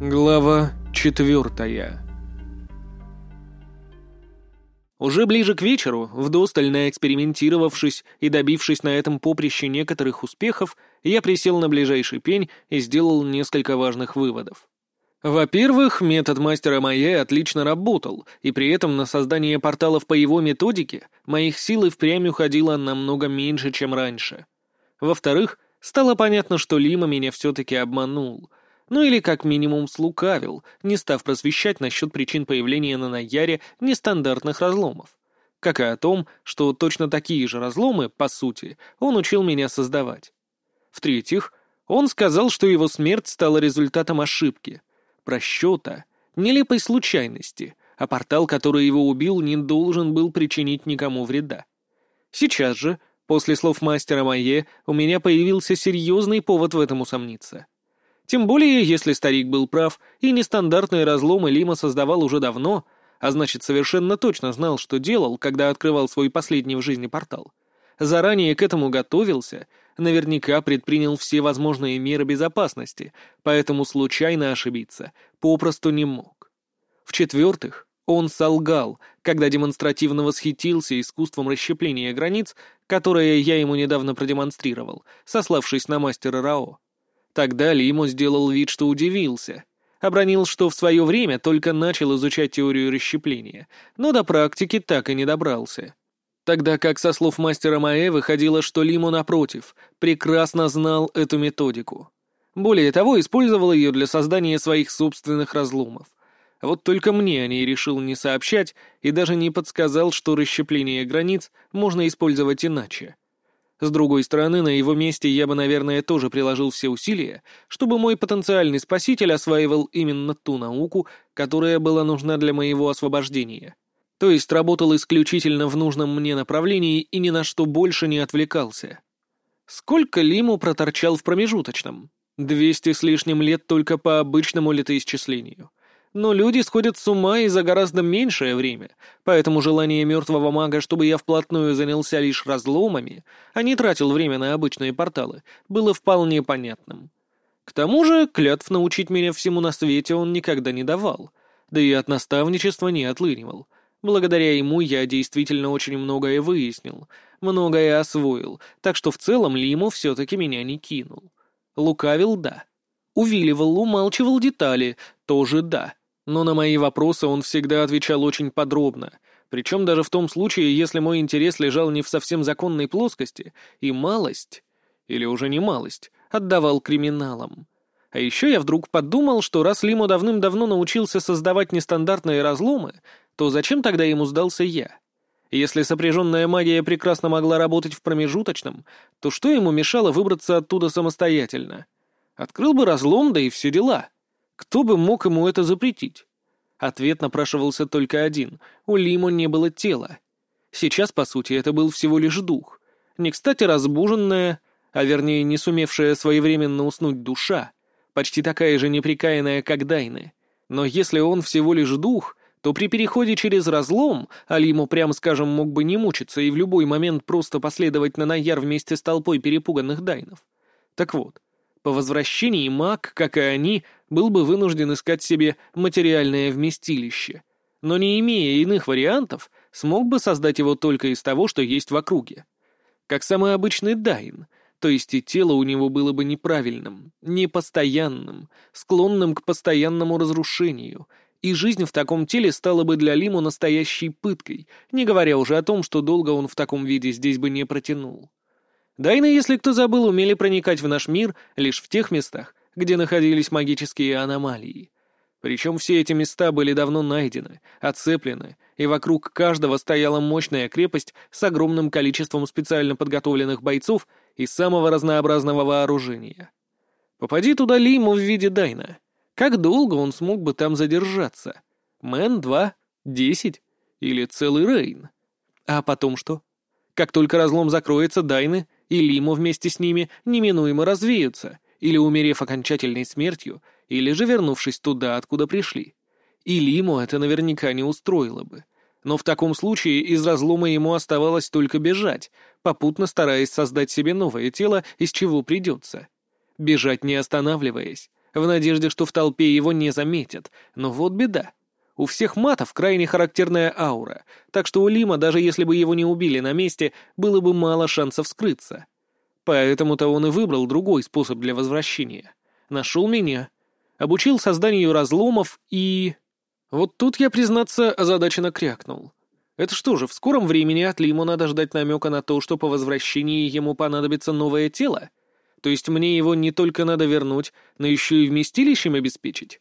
Глава четвертая Уже ближе к вечеру, вдосталь наэкспериментировавшись и добившись на этом поприще некоторых успехов, я присел на ближайший пень и сделал несколько важных выводов. Во-первых, метод мастера Майя отлично работал, и при этом на создание порталов по его методике моих сил и впрямь уходило намного меньше, чем раньше. Во-вторых, стало понятно, что Лима меня все-таки обманул — ну или как минимум слукавил, не став просвещать насчет причин появления на Наяре нестандартных разломов. Как и о том, что точно такие же разломы, по сути, он учил меня создавать. В-третьих, он сказал, что его смерть стала результатом ошибки, просчета, нелепой случайности, а портал, который его убил, не должен был причинить никому вреда. Сейчас же, после слов мастера Майе, у меня появился серьезный повод в этом усомниться. Тем более, если старик был прав, и нестандартные разломы Лима создавал уже давно, а значит, совершенно точно знал, что делал, когда открывал свой последний в жизни портал. Заранее к этому готовился, наверняка предпринял все возможные меры безопасности, поэтому случайно ошибиться попросту не мог. В-четвертых, он солгал, когда демонстративно восхитился искусством расщепления границ, которое я ему недавно продемонстрировал, сославшись на мастера Рао. Тогда Лимо сделал вид, что удивился. Обронил, что в свое время только начал изучать теорию расщепления, но до практики так и не добрался. Тогда как со слов мастера Маэ выходило, что Лимо, напротив, прекрасно знал эту методику. Более того, использовал ее для создания своих собственных разломов. Вот только мне о ней решил не сообщать и даже не подсказал, что расщепление границ можно использовать иначе. С другой стороны, на его месте я бы, наверное, тоже приложил все усилия, чтобы мой потенциальный спаситель осваивал именно ту науку, которая была нужна для моего освобождения. То есть работал исключительно в нужном мне направлении и ни на что больше не отвлекался. Сколько Лиму проторчал в промежуточном? Двести с лишним лет только по обычному летоисчислению. Но люди сходят с ума и за гораздо меньшее время, поэтому желание мертвого мага, чтобы я вплотную занялся лишь разломами, а не тратил время на обычные порталы, было вполне понятным. К тому же, клятв научить меня всему на свете он никогда не давал, да и от наставничества не отлынивал. Благодаря ему я действительно очень многое выяснил, многое освоил, так что в целом Лиму все-таки меня не кинул. Лукавил — да. Увиливал, умалчивал детали — тоже да но на мои вопросы он всегда отвечал очень подробно, причем даже в том случае, если мой интерес лежал не в совсем законной плоскости, и малость, или уже не малость, отдавал криминалам. А еще я вдруг подумал, что раз Лимо давным-давно научился создавать нестандартные разломы, то зачем тогда ему сдался я? Если сопряженная магия прекрасно могла работать в промежуточном, то что ему мешало выбраться оттуда самостоятельно? Открыл бы разлом, да и все дела. Кто бы мог ему это запретить? Ответ напрашивался только один. У Лимо не было тела. Сейчас, по сути, это был всего лишь дух. Не кстати разбуженная, а вернее не сумевшая своевременно уснуть душа, почти такая же неприкаянная, как Дайны. Но если он всего лишь дух, то при переходе через разлом Алиму, прямо скажем, мог бы не мучиться и в любой момент просто последовать на Наяр вместе с толпой перепуганных Дайнов. Так вот, по возвращении маг, как и они, был бы вынужден искать себе материальное вместилище, но не имея иных вариантов, смог бы создать его только из того, что есть в округе. Как самый обычный дайн, то есть и тело у него было бы неправильным, непостоянным, склонным к постоянному разрушению, и жизнь в таком теле стала бы для Лиму настоящей пыткой, не говоря уже о том, что долго он в таком виде здесь бы не протянул. Дайны, если кто забыл, умели проникать в наш мир лишь в тех местах, где находились магические аномалии. Причем все эти места были давно найдены, оцеплены, и вокруг каждого стояла мощная крепость с огромным количеством специально подготовленных бойцов и самого разнообразного вооружения. Попади туда Лиму в виде Дайна. Как долго он смог бы там задержаться? День, два, десять или целый Рейн? А потом что? Как только разлом закроется, Дайны и Лиму вместе с ними неминуемо развеются — или умерев окончательной смертью, или же вернувшись туда, откуда пришли. И Лиму это наверняка не устроило бы. Но в таком случае из разлома ему оставалось только бежать, попутно стараясь создать себе новое тело, из чего придется. Бежать не останавливаясь, в надежде, что в толпе его не заметят, но вот беда. У всех матов крайне характерная аура, так что у Лима, даже если бы его не убили на месте, было бы мало шансов скрыться. Поэтому-то он и выбрал другой способ для возвращения. Нашел меня, обучил созданию разломов и... Вот тут я, признаться, озадаченно крякнул. Это что же, в скором времени от Лиму надо ждать намека на то, что по возвращении ему понадобится новое тело? То есть мне его не только надо вернуть, но еще и вместилищем обеспечить?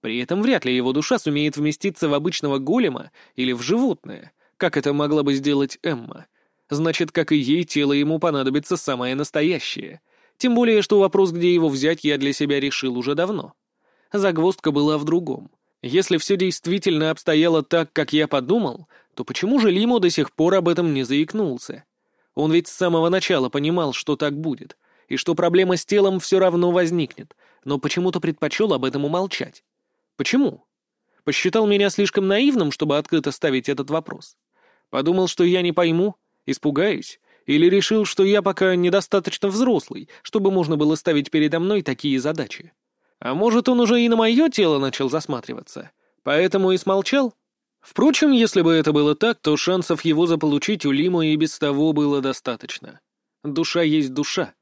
При этом вряд ли его душа сумеет вместиться в обычного голема или в животное, как это могла бы сделать Эмма. Значит, как и ей, тело ему понадобится самое настоящее. Тем более, что вопрос, где его взять, я для себя решил уже давно. Загвоздка была в другом. Если все действительно обстояло так, как я подумал, то почему же Лимо до сих пор об этом не заикнулся? Он ведь с самого начала понимал, что так будет, и что проблема с телом все равно возникнет, но почему-то предпочел об этом умолчать. Почему? Посчитал меня слишком наивным, чтобы открыто ставить этот вопрос. Подумал, что я не пойму, испугаюсь, или решил, что я пока недостаточно взрослый, чтобы можно было ставить передо мной такие задачи. А может, он уже и на мое тело начал засматриваться, поэтому и смолчал? Впрочем, если бы это было так, то шансов его заполучить у Лима и без того было достаточно. Душа есть душа.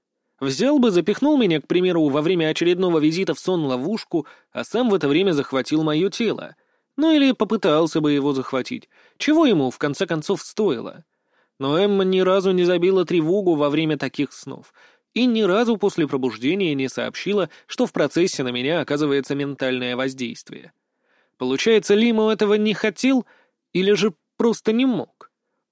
Взял бы, запихнул меня, к примеру, во время очередного визита в сон-ловушку, а сам в это время захватил мое тело. Ну или попытался бы его захватить. Чего ему, в конце концов, стоило? Но Эмма ни разу не забила тревогу во время таких снов. И ни разу после пробуждения не сообщила, что в процессе на меня оказывается ментальное воздействие. Получается, Лиму этого не хотел или же просто не мог?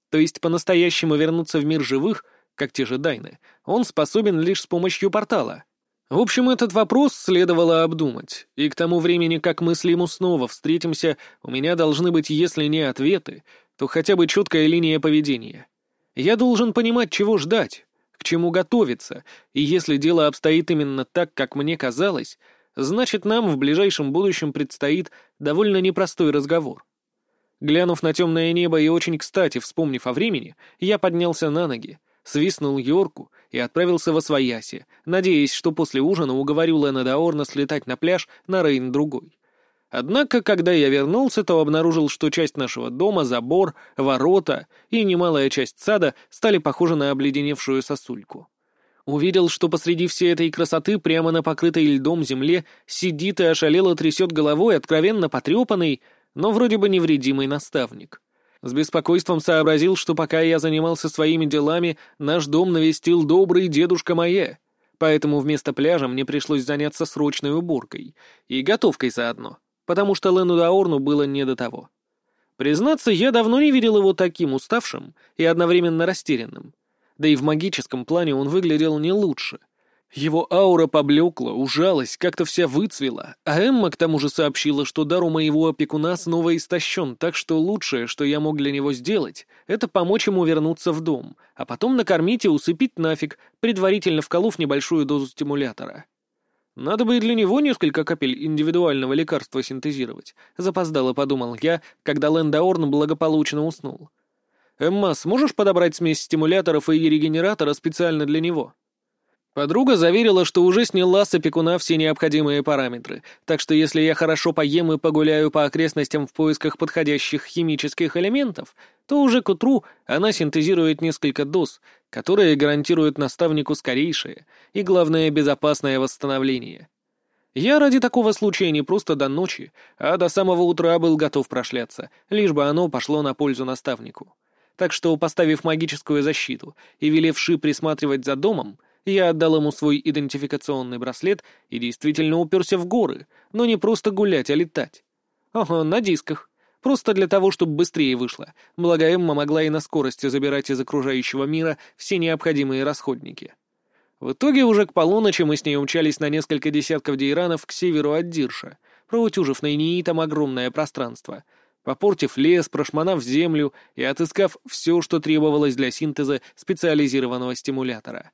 То есть по-настоящему вернуться в мир живых как те же Дайны, он способен лишь с помощью портала. В общем, этот вопрос следовало обдумать, и к тому времени, как мы с Лиму снова встретимся, у меня должны быть, если не ответы, то хотя бы четкая линия поведения. Я должен понимать, чего ждать, к чему готовиться, и если дело обстоит именно так, как мне казалось, значит, нам в ближайшем будущем предстоит довольно непростой разговор. Глянув на темное небо и очень кстати вспомнив о времени, я поднялся на ноги, свистнул Йорку и отправился во Свояси, надеясь, что после ужина уговорю Лена Даорна слетать на пляж на Рейн-другой. Однако, когда я вернулся, то обнаружил, что часть нашего дома, забор, ворота и немалая часть сада стали похожи на обледеневшую сосульку. Увидел, что посреди всей этой красоты прямо на покрытой льдом земле сидит и ошалело трясет головой откровенно потрепанный, но вроде бы невредимый наставник. С беспокойством сообразил, что пока я занимался своими делами, наш дом навестил добрый дедушка Мае, поэтому вместо пляжа мне пришлось заняться срочной уборкой и готовкой заодно, потому что Лену Даорну было не до того. Признаться, я давно не видел его таким уставшим и одновременно растерянным. Да и в магическом плане он выглядел не лучше — его аура поблекла, ужалась, как-то вся выцвела, а Эмма к тому же сообщила, что дар у моего опекуна снова истощен, так что лучшее, что я мог для него сделать, это помочь ему вернуться в дом, а потом накормить и усыпить нафиг, предварительно вколов небольшую дозу стимулятора. Надо бы и для него несколько капель индивидуального лекарства синтезировать, запоздало подумал я, когда Лэндаорн благополучно уснул. «Эмма, сможешь подобрать смесь стимуляторов и регенератора специально для него?» Подруга заверила, что уже сняла с опекуна все необходимые параметры, так что если я хорошо поем и погуляю по окрестностям в поисках подходящих химических элементов, то уже к утру она синтезирует несколько доз, которые гарантируют наставнику скорейшее и, главное, безопасное восстановление. Я ради такого случая не просто до ночи, а до самого утра был готов прошляться, лишь бы оно пошло на пользу наставнику. Так что, поставив магическую защиту и велевши присматривать за домом, я отдал ему свой идентификационный браслет и действительно уперся в горы, но не просто гулять, а летать. Ага, на дисках. Просто для того, чтобы быстрее вышло. Благо Эмма могла и на скорости забирать из окружающего мира все необходимые расходники. В итоге уже к полуночи мы с ней умчались на несколько десятков дейранов к северу от Дирша, проутюжив на Инеитом огромное пространство, попортив лес, прошмонав землю и отыскав все, что требовалось для синтеза специализированного стимулятора.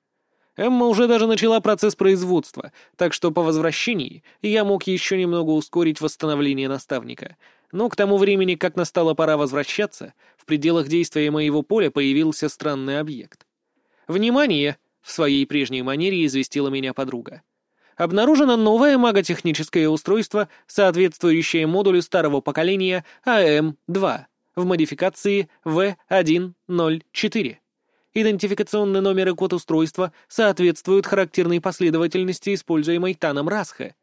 Эмма уже даже начала процесс производства, так что по возвращении я мог еще немного ускорить восстановление наставника. Но к тому времени, как настала пора возвращаться, в пределах действия моего поля появился странный объект. «Внимание!» — в своей прежней манере известила меня подруга. Обнаружено новое маготехническое устройство, соответствующее модулю старого поколения АМ-2 в модификации В104. Идентификационный номер и код устройства соответствуют характерной последовательности, используемой Таном Расха.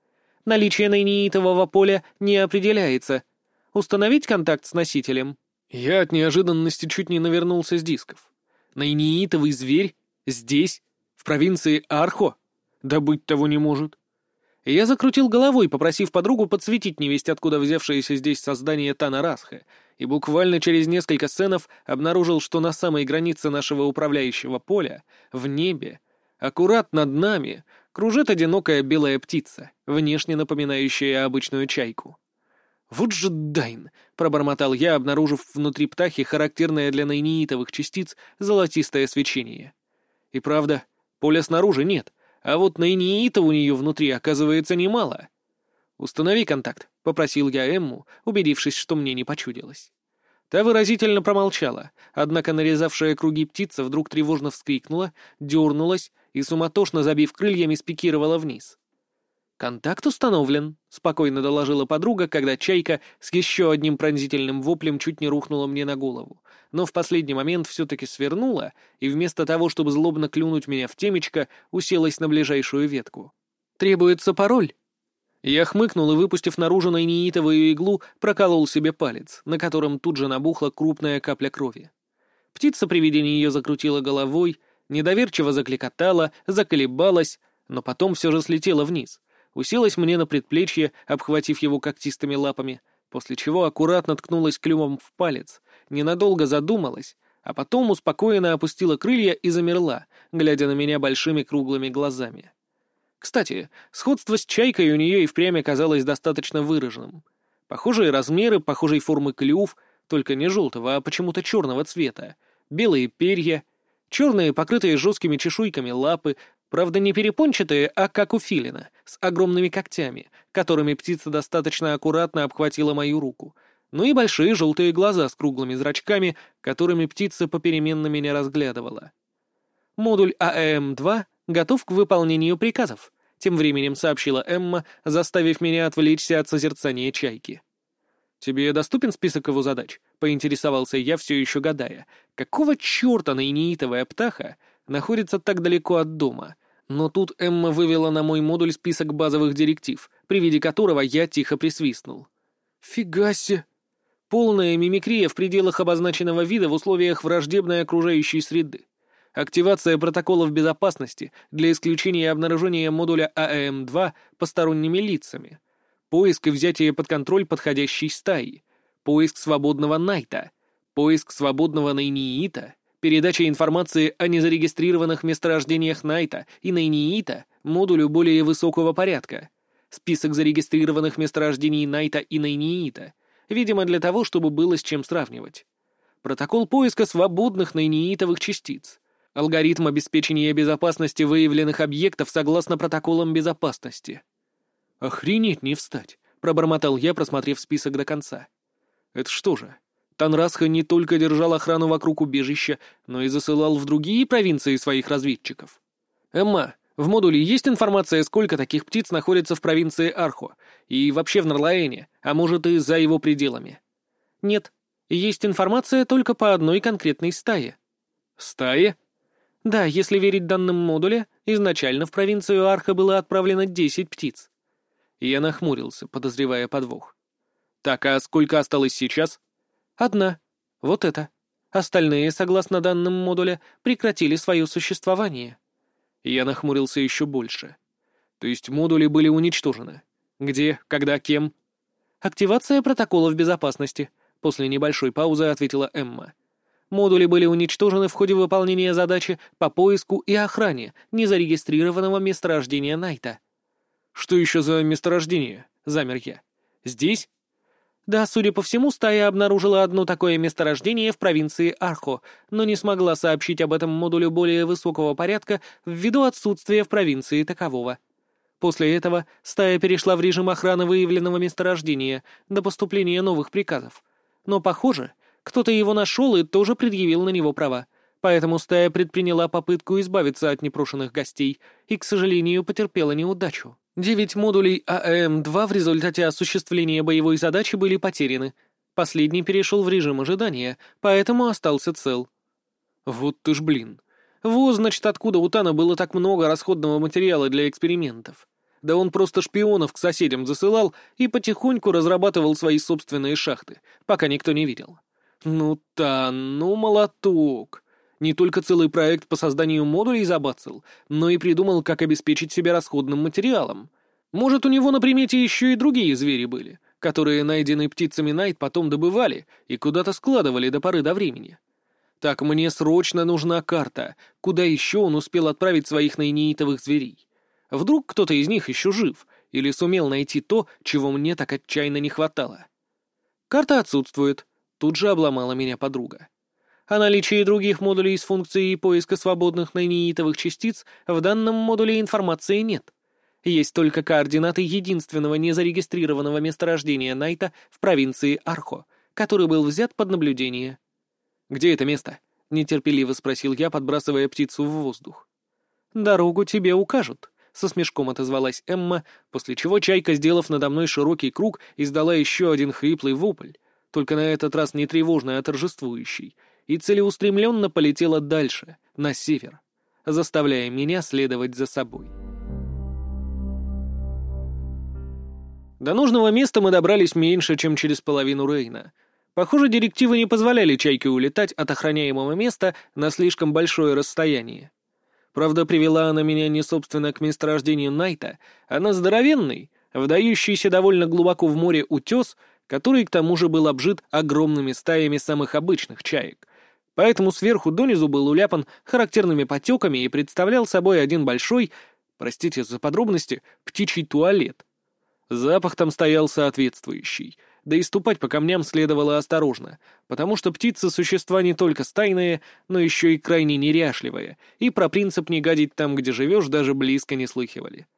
Наличие нейнитового поля не определяется. Установить контакт с носителем? Я от неожиданности чуть не навернулся с дисков. Нейнитовый зверь? Здесь? В провинции Архо? Да быть того не может. Я закрутил головой, попросив подругу подсветить невесть, откуда взявшееся здесь создание Тана Расха, и буквально через несколько сценов обнаружил, что на самой границе нашего управляющего поля, в небе, аккурат над нами, кружит одинокая белая птица, внешне напоминающая обычную чайку. «Вот же Дайн!» — пробормотал я, обнаружив внутри птахи характерное для нейнитовых частиц золотистое свечение. И правда, поля снаружи нет, а вот нейниита у нее внутри оказывается немало. «Установи контакт», — попросил я Эмму, убедившись, что мне не почудилось. Та выразительно промолчала, однако нарезавшая круги птица вдруг тревожно вскрикнула, дернулась и, суматошно забив крыльями, спикировала вниз. «Контакт установлен», — спокойно доложила подруга, когда чайка с еще одним пронзительным воплем чуть не рухнула мне на голову, но в последний момент все-таки свернула и вместо того, чтобы злобно клюнуть меня в темечко, уселась на ближайшую ветку. «Требуется пароль». Я хмыкнул и, выпустив наружу нейнитовую иглу, проколол себе палец, на котором тут же набухла крупная капля крови. Птица при виде нее закрутила головой, недоверчиво закликотала, заколебалась, но потом все же слетела вниз — уселась мне на предплечье, обхватив его когтистыми лапами, после чего аккуратно ткнулась клювом в палец, ненадолго задумалась, а потом успокоенно опустила крылья и замерла, глядя на меня большими круглыми глазами. Кстати, сходство с чайкой у нее и впрямь оказалось достаточно выраженным. Похожие размеры, похожей формы клюв, только не желтого, а почему-то черного цвета, белые перья, черные, покрытые жесткими чешуйками лапы, Правда, не перепончатые, а как у филина, с огромными когтями, которыми птица достаточно аккуратно обхватила мою руку. Ну и большие желтые глаза с круглыми зрачками, которыми птица попеременно меня разглядывала. Модуль АЭМ-2 готов к выполнению приказов, тем временем сообщила Эмма, заставив меня отвлечься от созерцания чайки. «Тебе доступен список его задач?» — поинтересовался я, все еще гадая. «Какого черта наиниитовая птаха находится так далеко от дома. Но тут Эмма вывела на мой модуль список базовых директив, при виде которого я тихо присвистнул. «Фига себе!» Полная мимикрия в пределах обозначенного вида в условиях враждебной окружающей среды. Активация протоколов безопасности для исключения обнаружения модуля АЭМ-2 посторонними лицами. Поиск и взятие под контроль подходящей стаи. Поиск свободного Найта. Поиск свободного Найниита передача информации о незарегистрированных месторождениях Найта и Найниита модулю более высокого порядка. Список зарегистрированных месторождений Найта и Найниита, видимо, для того, чтобы было с чем сравнивать. Протокол поиска свободных найниитовых частиц. Алгоритм обеспечения безопасности выявленных объектов согласно протоколам безопасности. «Охренеть не встать», — пробормотал я, просмотрев список до конца. «Это что же, Танрасха не только держал охрану вокруг убежища, но и засылал в другие провинции своих разведчиков. «Эмма, в модуле есть информация, сколько таких птиц находится в провинции Архо, и вообще в Нарлаэне, а может и за его пределами?» «Нет, есть информация только по одной конкретной стае». «Стае?» «Да, если верить данным модуля, изначально в провинцию Арха было отправлено десять птиц». Я нахмурился, подозревая подвох. «Так, а сколько осталось сейчас?» Одна. Вот это. Остальные, согласно данным модуля, прекратили свое существование. Я нахмурился еще больше. То есть модули были уничтожены. Где, когда, кем? Активация протоколов безопасности. После небольшой паузы ответила Эмма. Модули были уничтожены в ходе выполнения задачи по поиску и охране незарегистрированного месторождения Найта. «Что еще за месторождение?» — замер я. «Здесь?» Да, судя по всему, стая обнаружила одно такое месторождение в провинции Архо, но не смогла сообщить об этом модулю более высокого порядка ввиду отсутствия в провинции такового. После этого стая перешла в режим охраны выявленного месторождения до поступления новых приказов. Но, похоже, кто-то его нашел и тоже предъявил на него права, поэтому стая предприняла попытку избавиться от непрошенных гостей и, к сожалению, потерпела неудачу. Девять модулей АЭМ-2 в результате осуществления боевой задачи были потеряны. Последний перешел в режим ожидания, поэтому остался цел. Вот ты ж блин. Вот, значит, откуда у Тана было так много расходного материала для экспериментов. Да он просто шпионов к соседям засылал и потихоньку разрабатывал свои собственные шахты, пока никто не видел. Ну, Тан, ну молоток. Не только целый проект по созданию модулей забацал, но и придумал, как обеспечить себя расходным материалом. Может, у него на примете еще и другие звери были, которые найденные птицами Найт потом добывали и куда-то складывали до поры до времени. Так мне срочно нужна карта, куда еще он успел отправить своих найнеитовых зверей. Вдруг кто-то из них еще жив или сумел найти то, чего мне так отчаянно не хватало. Карта отсутствует. Тут же обломала меня подруга. О наличии других модулей с функцией поиска свободных нейнитовых частиц в данном модуле информации нет. Есть только координаты единственного незарегистрированного месторождения Найта в провинции Архо, который был взят под наблюдение. «Где это место?» — нетерпеливо спросил я, подбрасывая птицу в воздух. «Дорогу тебе укажут», — со смешком отозвалась Эмма, после чего чайка, сделав надо мной широкий круг, издала еще один хриплый вопль, только на этот раз не тревожный, а торжествующий, и целеустремленно полетела дальше, на север, заставляя меня следовать за собой. До нужного места мы добрались меньше, чем через половину Рейна. Похоже, директивы не позволяли Чайке улетать от охраняемого места на слишком большое расстояние. Правда, привела она меня не собственно к месторождению Найта, а на здоровенный, вдающийся довольно глубоко в море утес, который к тому же был обжит огромными стаями самых обычных чаек, поэтому сверху донизу был уляпан характерными потеками и представлял собой один большой, простите за подробности, птичий туалет. Запах там стоял соответствующий, да и ступать по камням следовало осторожно, потому что птицы — существа не только стайные, но еще и крайне неряшливые, и про принцип не гадить там, где живешь, даже близко не слыхивали.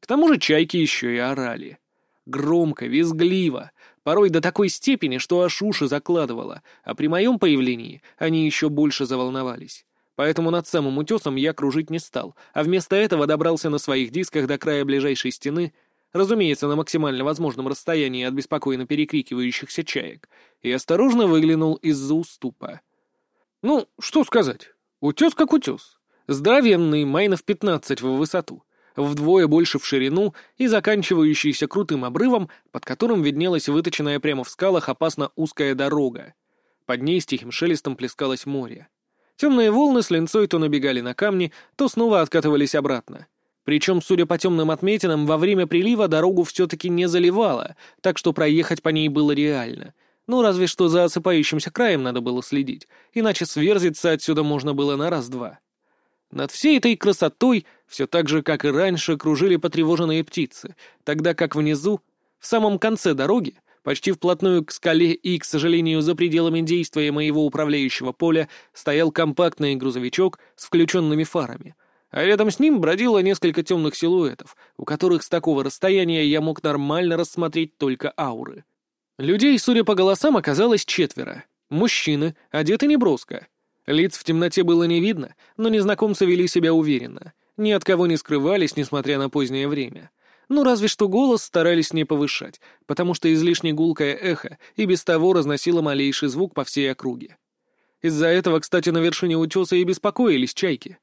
К тому же чайки еще и орали. Громко, визгливо, порой до такой степени, что аж уши закладывало, а при моем появлении они еще больше заволновались. Поэтому над самым утесом я кружить не стал, а вместо этого добрался на своих дисках до края ближайшей стены, разумеется, на максимально возможном расстоянии от беспокойно перекрикивающихся чаек, и осторожно выглянул из-за уступа. Ну, что сказать, утес как утес. Здоровенный, майнов 15 в высоту вдвое больше в ширину и заканчивающийся крутым обрывом, под которым виднелась выточенная прямо в скалах опасно узкая дорога. Под ней с тихим шелестом плескалось море. Темные волны с линцой то набегали на камни, то снова откатывались обратно. Причем, судя по темным отметинам, во время прилива дорогу все-таки не заливало, так что проехать по ней было реально. Ну, разве что за осыпающимся краем надо было следить, иначе сверзиться отсюда можно было на раз-два. Над всей этой красотой все так же, как и раньше, кружили потревоженные птицы, тогда как внизу, в самом конце дороги, почти вплотную к скале и, к сожалению, за пределами действия моего управляющего поля, стоял компактный грузовичок с включенными фарами, а рядом с ним бродило несколько темных силуэтов, у которых с такого расстояния я мог нормально рассмотреть только ауры. Людей, судя по голосам, оказалось четверо. Мужчины, одеты неброско. Лиц в темноте было не видно, но незнакомцы вели себя уверенно. Ни от кого не скрывались, несмотря на позднее время. Ну, разве что голос старались не повышать, потому что излишне гулкое эхо и без того разносило малейший звук по всей округе. Из-за этого, кстати, на вершине утеса и беспокоились чайки.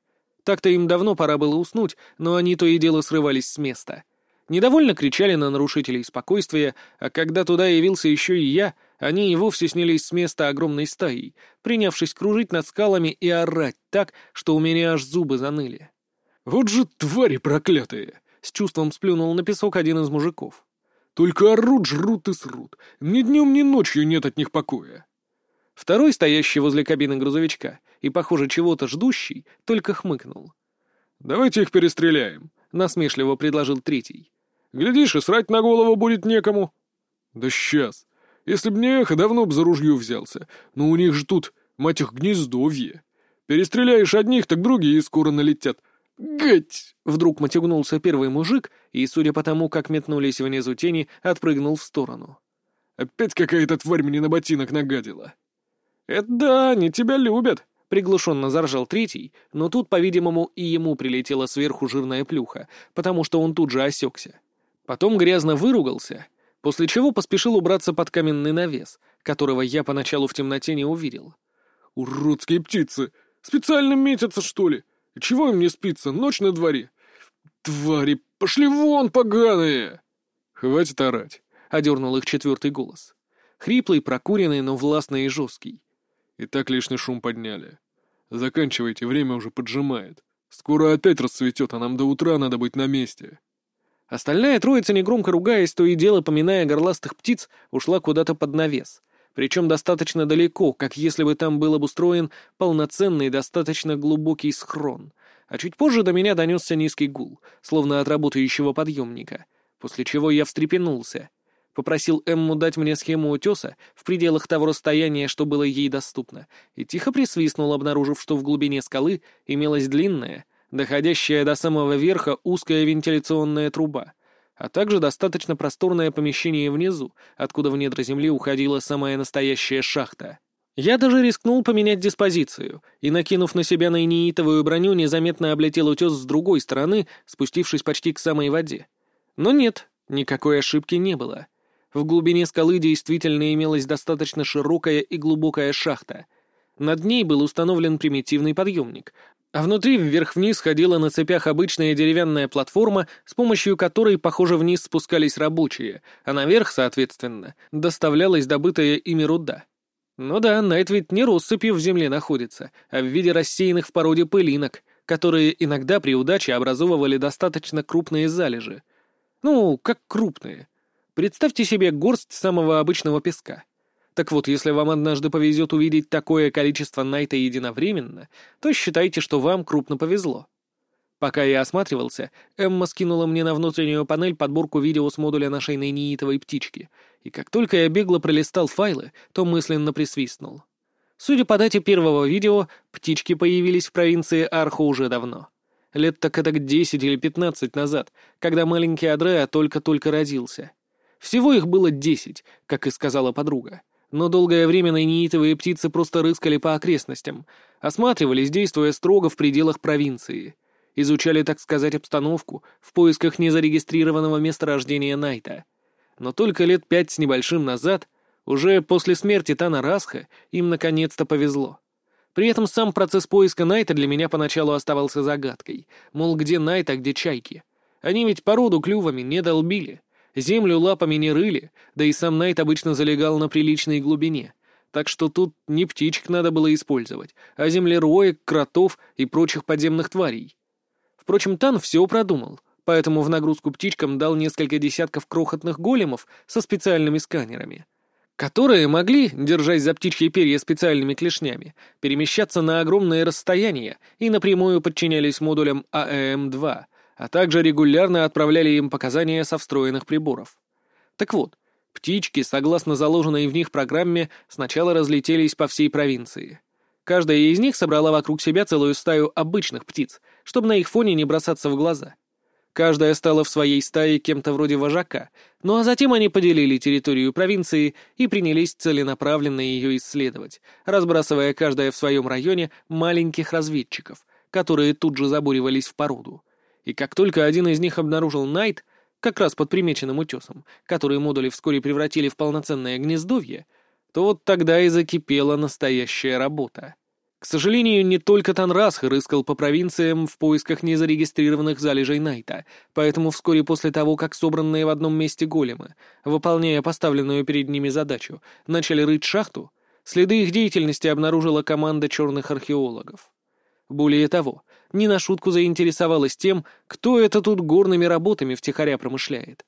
Так-то им давно пора было уснуть, но они то и дело срывались с места. Недовольно кричали на нарушителей спокойствия, а когда туда явился еще и я — они и вовсе снялись с места огромной стаей, принявшись кружить над скалами и орать так, что у меня аж зубы заныли. «Вот же твари проклятые!» — с чувством сплюнул на песок один из мужиков. «Только орут, жрут и срут. Ни днем, ни ночью нет от них покоя». Второй, стоящий возле кабины грузовичка и, похоже, чего-то ждущий, только хмыкнул. «Давайте их перестреляем», — насмешливо предложил третий. «Глядишь, и срать на голову будет некому». «Да сейчас. Если б не эхо, давно б за ружье взялся. Но у них же тут, мать их, гнездовье. Перестреляешь одних, так другие скоро налетят. Гать! Вдруг мотягнулся первый мужик и, судя по тому, как метнулись внизу тени, отпрыгнул в сторону. Опять какая-то тварь мне на ботинок нагадила. «Это да, они тебя любят», — Приглушенно заржал третий, но тут, по-видимому, и ему прилетела сверху жирная плюха, потому что он тут же осекся. Потом грязно выругался, после чего поспешил убраться под каменный навес, которого я поначалу в темноте не увидел. «Уродские птицы! Специально метятся, что ли? Чего им не спится? Ночь на дворе! Твари, пошли вон, поганые!» «Хватит орать!» — одернул их четвертый голос. Хриплый, прокуренный, но властный и жесткий. И так лишний шум подняли. Заканчивайте, время уже поджимает. Скоро опять расцветет, а нам до утра надо быть на месте. Остальная троица, негромко ругаясь, то и дело поминая горластых птиц, ушла куда-то под навес. Причем достаточно далеко, как если бы там был обустроен полноценный, достаточно глубокий схрон. А чуть позже до меня донесся низкий гул, словно от работающего подъемника, после чего я встрепенулся. Попросил Эмму дать мне схему утеса в пределах того расстояния, что было ей доступно, и тихо присвистнул, обнаружив, что в глубине скалы имелась длинная, доходящая до самого верха узкая вентиляционная труба, а также достаточно просторное помещение внизу, откуда в недра земли уходила самая настоящая шахта. Я даже рискнул поменять диспозицию и, накинув на себя найнеитовую броню, незаметно облетел утес с другой стороны, спустившись почти к самой воде. Но нет, никакой ошибки не было. В глубине скалы действительно имелась достаточно широкая и глубокая шахта. Над ней был установлен примитивный подъемник, а внутри вверх-вниз ходила на цепях обычная деревянная платформа, с помощью которой, похоже, вниз спускались рабочие, а наверх, соответственно, доставлялась добытая ими руда. Ну да, Найт ведь не россыпью в земле находится, а в виде рассеянных в породе пылинок, которые иногда при удаче образовывали достаточно крупные залежи. Ну, как крупные — Представьте себе горсть самого обычного песка. Так вот, если вам однажды повезет увидеть такое количество найта единовременно, то считайте, что вам крупно повезло. Пока я осматривался, Эмма скинула мне на внутреннюю панель подборку видео с модуля нашей нейнитовой птички, и как только я бегло пролистал файлы, то мысленно присвистнул. Судя по дате первого видео, птички появились в провинции Арху уже давно. Лет так это 10 или 15 назад, когда маленький Адреа только-только родился. Всего их было десять, как и сказала подруга. Но долгое время найнеитовые птицы просто рыскали по окрестностям, осматривались, действуя строго в пределах провинции. Изучали, так сказать, обстановку в поисках незарегистрированного месторождения Найта. Но только лет пять с небольшим назад, уже после смерти Тана Расха, им наконец-то повезло. При этом сам процесс поиска Найта для меня поначалу оставался загадкой. Мол, где Найт, а где чайки? Они ведь породу клювами не долбили. Землю лапами не рыли, да и сам Найт обычно залегал на приличной глубине. Так что тут не птичек надо было использовать, а землероек, кротов и прочих подземных тварей. Впрочем, Тан все продумал, поэтому в нагрузку птичкам дал несколько десятков крохотных големов со специальными сканерами, которые могли, держась за птичьи перья специальными клешнями, перемещаться на огромные расстояния и напрямую подчинялись модулям АЭМ-2 — а также регулярно отправляли им показания со встроенных приборов. Так вот, птички, согласно заложенной в них программе, сначала разлетелись по всей провинции. Каждая из них собрала вокруг себя целую стаю обычных птиц, чтобы на их фоне не бросаться в глаза. Каждая стала в своей стае кем-то вроде вожака, ну а затем они поделили территорию провинции и принялись целенаправленно ее исследовать, разбрасывая каждая в своем районе маленьких разведчиков, которые тут же забуривались в породу. И как только один из них обнаружил Найт, как раз под примеченным утесом, который модули вскоре превратили в полноценное гнездовье, то вот тогда и закипела настоящая работа. К сожалению, не только Танрасх рыскал по провинциям в поисках незарегистрированных залежей Найта, поэтому вскоре после того, как собранные в одном месте големы, выполняя поставленную перед ними задачу, начали рыть шахту, следы их деятельности обнаружила команда черных археологов. Более того, не на шутку заинтересовалась тем, кто это тут горными работами втихаря промышляет.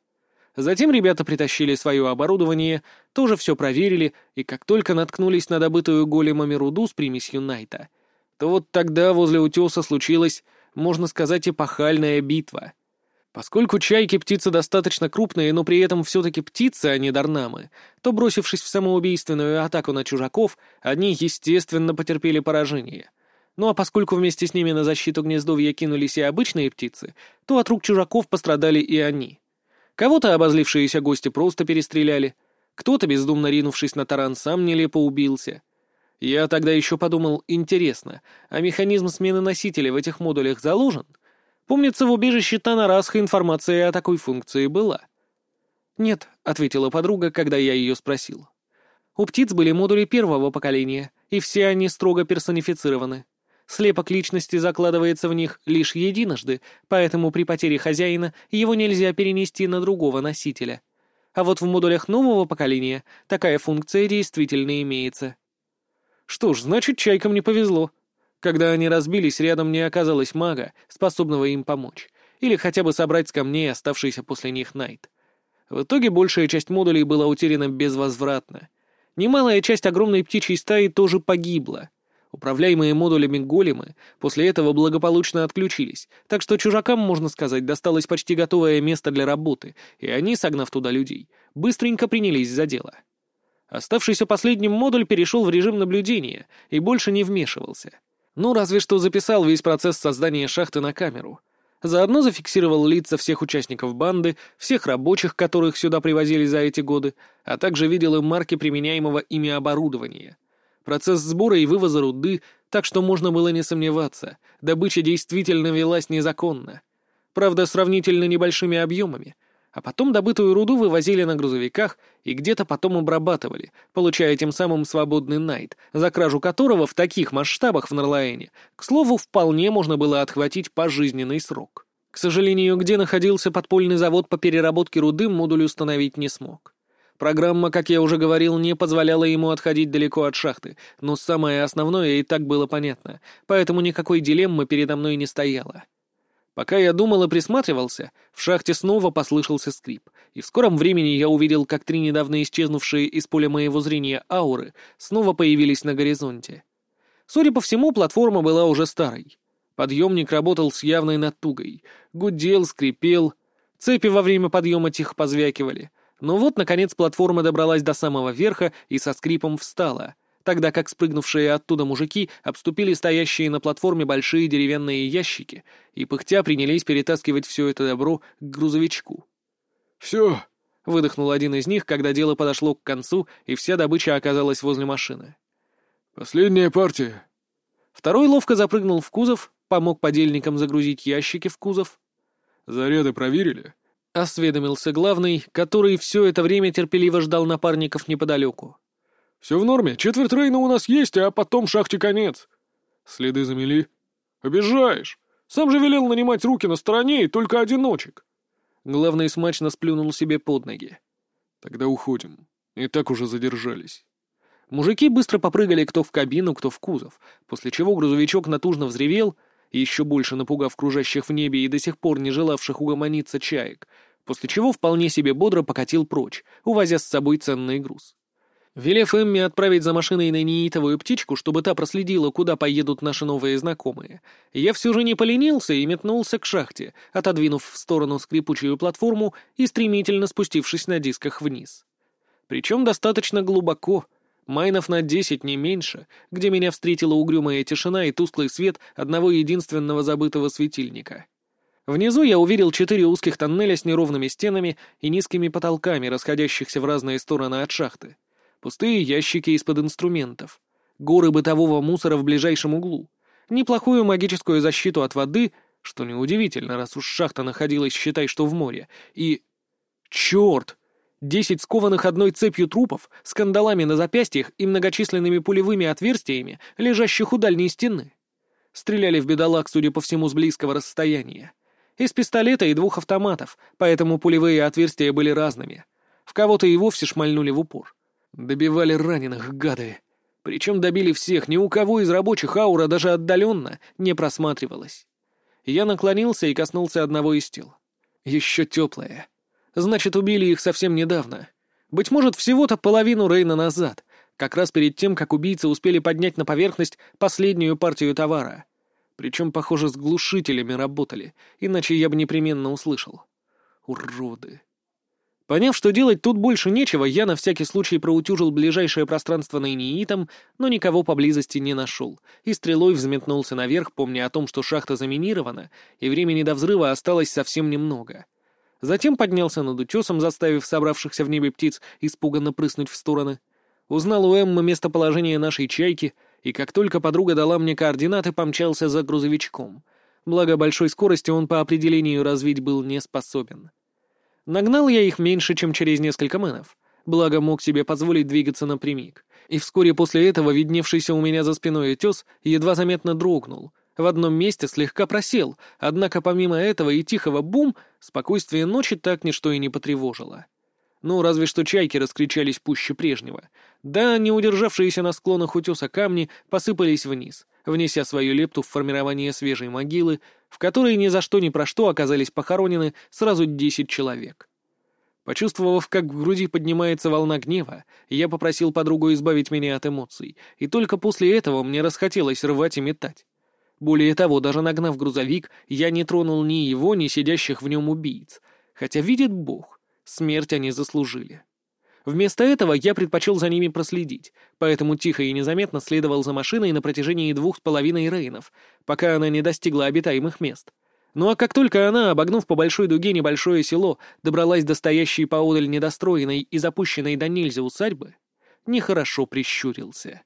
Затем ребята притащили свое оборудование, тоже все проверили, и как только наткнулись на добытую големами руду с примесью Найта, то вот тогда возле утеса случилась, можно сказать, эпохальная битва. Поскольку чайки птицы достаточно крупные, но при этом все-таки птицы, а не дарнамы, то, бросившись в самоубийственную атаку на чужаков, они, естественно, потерпели поражение — ну а поскольку вместе с ними на защиту гнездовья кинулись и обычные птицы, то от рук чужаков пострадали и они. Кого-то обозлившиеся гости просто перестреляли, кто-то, бездумно ринувшись на таран, сам нелепо убился. Я тогда еще подумал, интересно, а механизм смены носителя в этих модулях заложен? Помнится, в убежище Танарасха информация о такой функции была. «Нет», — ответила подруга, когда я ее спросил. «У птиц были модули первого поколения, и все они строго персонифицированы. Слепок личности закладывается в них лишь единожды, поэтому при потере хозяина его нельзя перенести на другого носителя. А вот в модулях нового поколения такая функция действительно имеется. Что ж, значит, чайкам не повезло. Когда они разбились, рядом не оказалось мага, способного им помочь, или хотя бы собрать с камней оставшийся после них Найт. В итоге большая часть модулей была утеряна безвозвратно. Немалая часть огромной птичьей стаи тоже погибла — Управляемые модулями големы после этого благополучно отключились, так что чужакам, можно сказать, досталось почти готовое место для работы, и они, согнав туда людей, быстренько принялись за дело. Оставшийся последним модуль перешел в режим наблюдения и больше не вмешивался. Ну, разве что записал весь процесс создания шахты на камеру. Заодно зафиксировал лица всех участников банды, всех рабочих, которых сюда привозили за эти годы, а также видел и марки применяемого ими оборудования — Процесс сбора и вывоза руды, так что можно было не сомневаться, добыча действительно велась незаконно. Правда, сравнительно небольшими объемами. А потом добытую руду вывозили на грузовиках и где-то потом обрабатывали, получая тем самым свободный найт, за кражу которого в таких масштабах в Нарлаэне, к слову, вполне можно было отхватить пожизненный срок. К сожалению, где находился подпольный завод по переработке руды, модуль установить не смог. Программа, как я уже говорил, не позволяла ему отходить далеко от шахты, но самое основное и так было понятно, поэтому никакой дилеммы передо мной не стояло. Пока я думал и присматривался, в шахте снова послышался скрип, и в скором времени я увидел, как три недавно исчезнувшие из поля моего зрения ауры снова появились на горизонте. Судя по всему, платформа была уже старой. Подъемник работал с явной натугой, гудел, скрипел, цепи во время подъема тихо позвякивали — но вот, наконец, платформа добралась до самого верха и со скрипом встала, тогда как спрыгнувшие оттуда мужики обступили стоящие на платформе большие деревянные ящики и пыхтя принялись перетаскивать все это добро к грузовичку. «Все!» — выдохнул один из них, когда дело подошло к концу, и вся добыча оказалась возле машины. «Последняя партия!» Второй ловко запрыгнул в кузов, помог подельникам загрузить ящики в кузов. «Заряды проверили?» — осведомился главный, который все это время терпеливо ждал напарников неподалеку. «Все в норме. Четверть Рейна у нас есть, а потом шахте конец. Следы замели. Обижаешь. Сам же велел нанимать руки на стороне и только одиночек». Главный смачно сплюнул себе под ноги. «Тогда уходим. И так уже задержались». Мужики быстро попрыгали кто в кабину, кто в кузов, после чего грузовичок натужно взревел — еще больше напугав кружащих в небе и до сих пор не желавших угомониться чаек, после чего вполне себе бодро покатил прочь, увозя с собой ценный груз. Велев Эмми отправить за машиной на неитовую птичку, чтобы та проследила, куда поедут наши новые знакомые, я все же не поленился и метнулся к шахте, отодвинув в сторону скрипучую платформу и стремительно спустившись на дисках вниз. Причем достаточно глубоко — Майнов на десять, не меньше, где меня встретила угрюмая тишина и тусклый свет одного единственного забытого светильника. Внизу я увидел четыре узких тоннеля с неровными стенами и низкими потолками, расходящихся в разные стороны от шахты. Пустые ящики из-под инструментов. Горы бытового мусора в ближайшем углу. Неплохую магическую защиту от воды, что неудивительно, раз уж шахта находилась, считай, что в море. И... Черт! Десять скованных одной цепью трупов, с кандалами на запястьях и многочисленными пулевыми отверстиями, лежащих у дальней стены. Стреляли в бедолаг, судя по всему, с близкого расстояния. Из пистолета и двух автоматов, поэтому пулевые отверстия были разными. В кого-то и вовсе шмальнули в упор. Добивали раненых, гады. Причем добили всех, ни у кого из рабочих аура даже отдаленно не просматривалась. Я наклонился и коснулся одного из тел. Еще теплое. Значит, убили их совсем недавно. Быть может, всего-то половину Рейна назад, как раз перед тем, как убийцы успели поднять на поверхность последнюю партию товара. Причем, похоже, с глушителями работали, иначе я бы непременно услышал. Уроды. Поняв, что делать тут больше нечего, я на всякий случай проутюжил ближайшее пространство наиниитом, но никого поблизости не нашел, и стрелой взметнулся наверх, помня о том, что шахта заминирована, и времени до взрыва осталось совсем немного — Затем поднялся над утесом, заставив собравшихся в небе птиц испуганно прыснуть в стороны. Узнал у Эммы местоположение нашей чайки, и как только подруга дала мне координаты, помчался за грузовичком. Благо большой скорости он по определению развить был не способен. Нагнал я их меньше, чем через несколько мэнов. Благо мог себе позволить двигаться напрямик. И вскоре после этого видневшийся у меня за спиной утес едва заметно дрогнул. В одном месте слегка просел, однако помимо этого и тихого бум, спокойствие ночи так ничто и не потревожило. Ну, разве что чайки раскричались пуще прежнего. Да, не удержавшиеся на склонах утеса камни посыпались вниз, внеся свою лепту в формирование свежей могилы, в которой ни за что ни про что оказались похоронены сразу десять человек. Почувствовав, как в груди поднимается волна гнева, я попросил подругу избавить меня от эмоций, и только после этого мне расхотелось рвать и метать. Более того, даже нагнав грузовик, я не тронул ни его, ни сидящих в нем убийц, хотя видит Бог, Смерть они заслужили. Вместо этого я предпочел за ними проследить, поэтому тихо и незаметно следовал за машиной на протяжении двух с половиной рейнов, пока она не достигла обитаемых мест. Ну а как только она, обогнув по большой дуге небольшое село, добралась до стоящей поодаль недостроенной и запущенной до нельзя усадьбы, нехорошо прищурился.